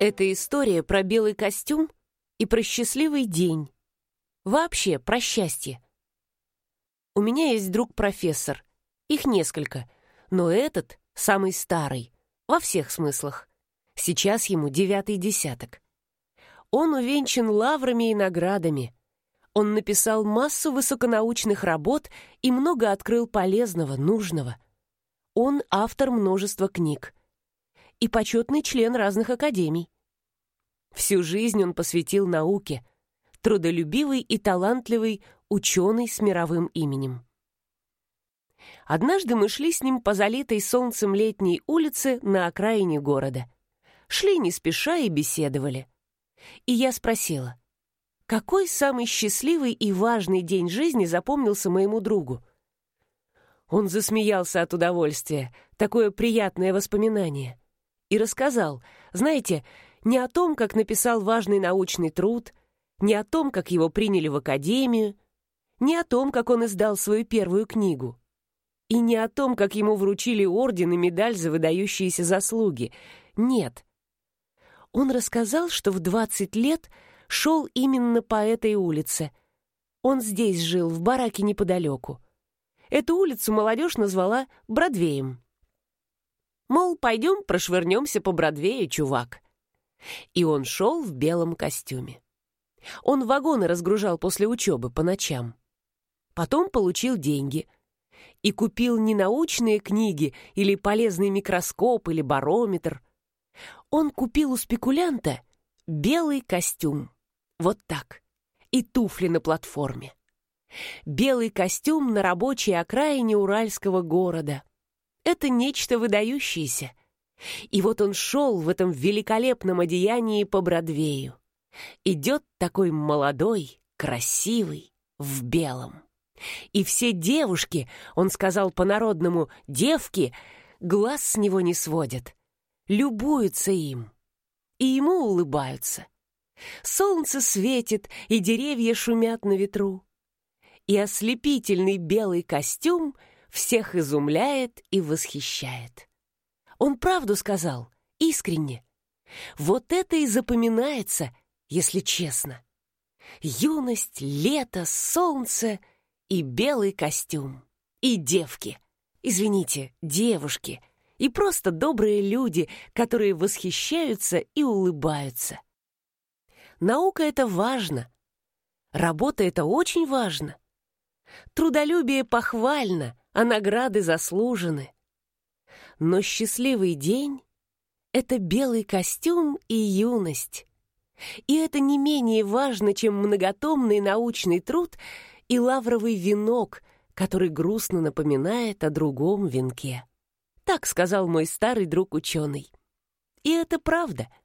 Это история про белый костюм и про счастливый день. Вообще, про счастье. У меня есть друг-профессор. Их несколько. Но этот самый старый. Во всех смыслах. Сейчас ему девятый десяток. Он увенчан лаврами и наградами. Он написал массу высоконаучных работ и много открыл полезного, нужного. Он автор множества книг. И почетный член разных академий. Всю жизнь он посвятил науке. Трудолюбивый и талантливый ученый с мировым именем. Однажды мы шли с ним по залитой солнцем летней улице на окраине города. Шли не спеша и беседовали. И я спросила, какой самый счастливый и важный день жизни запомнился моему другу? Он засмеялся от удовольствия, такое приятное воспоминание. И рассказал, знаете, не о том, как написал важный научный труд, не о том, как его приняли в академию, не о том, как он издал свою первую книгу, и не о том, как ему вручили орден и медаль за выдающиеся заслуги. Нет. Он рассказал, что в 20 лет шел именно по этой улице. Он здесь жил, в бараке неподалеку. Эту улицу молодежь назвала Бродвеем. Мол, пойдем прошвырнемся по Бродвею, чувак. И он шел в белом костюме. Он вагоны разгружал после учебы по ночам. Потом получил деньги и купил не научные книги или полезный микроскоп или барометр. Он купил у спекулянта белый костюм. Вот так. И туфли на платформе. Белый костюм на рабочей окраине уральского города. Это нечто выдающееся — и вот он шел в этом великолепном одеянии по Бродвею. Идет такой молодой, красивый, в белом. И все девушки, он сказал по-народному «девки», глаз с него не сводят, любуются им. И ему улыбаются. Солнце светит, и деревья шумят на ветру. И ослепительный белый костюм всех изумляет и восхищает. Он правду сказал, искренне. Вот это и запоминается, если честно. Юность, лето, солнце и белый костюм. И девки. Извините, девушки. И просто добрые люди, которые восхищаются и улыбаются. Наука — это важно. Работа — это очень важно. Трудолюбие похвально, а награды заслужены. Но счастливый день — это белый костюм и юность. И это не менее важно, чем многотомный научный труд и лавровый венок, который грустно напоминает о другом венке. Так сказал мой старый друг-ученый. И это правда —